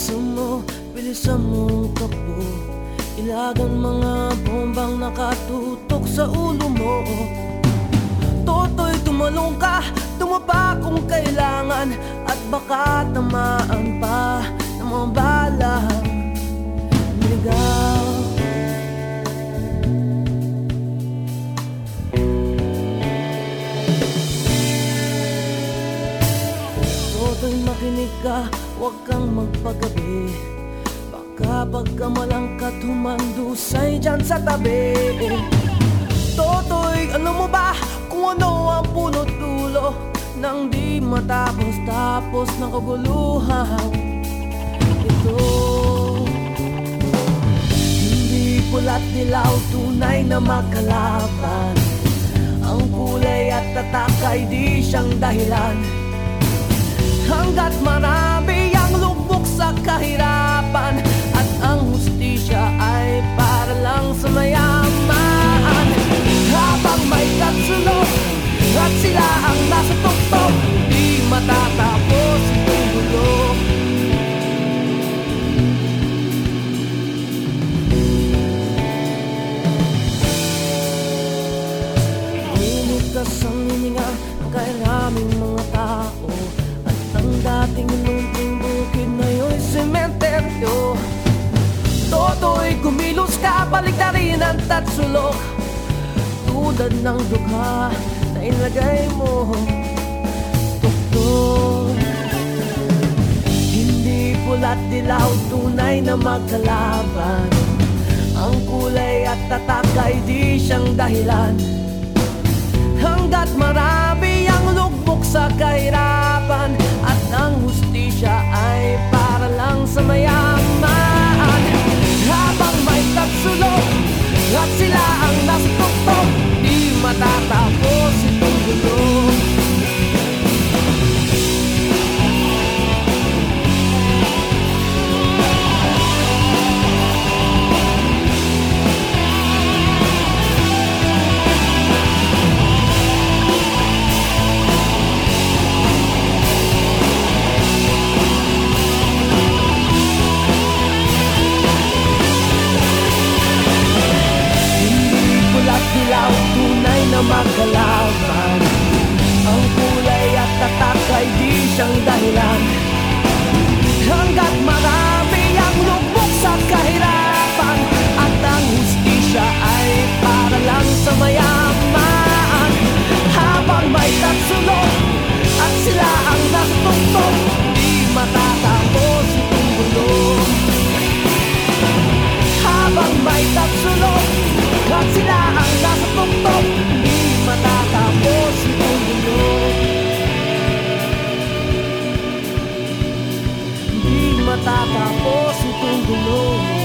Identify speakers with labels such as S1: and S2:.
S1: Bilisan mo, bilisan mong takbo. Ilagan mga bombang nakatutok sa ulo mo. Toto'y tumalong ka, tumapa kung kailangan. At baka tamaan pa ng mga bala. Toto'y makinig ka, huwag kang magpagabi. Baka pagkamalangkat humandusay dyan sa tabi. Toto'y alam mo ba kung ano ang punot dulo? Nang di matapos tapos ng kaguluhan Ito Hindi pula't dilaw tunay na makalaban. Ang kulay at tatak ay di siyang dahilan Hanggat marami ang lubok sa kahirapan At ang hustisya ay para lang sa mayaman. Habang may katsulog at sila ang nasa tuktok Di matatapos itong gulo Limitas ang hininga ng kairaming mga tao ang dating lunting bukid na yun sementeryo. Toto'y kumilos ka, balik na rin ang tatsulok. Tulad ng dukha na ilagay mo. Tuktok Hindi pula't dilaw, tunay na magkalaban. Ang kulay at tatak ay di siyang dahilan. Hanggat marami ang lugbok sa kahirapan batata, poço, tudo novo.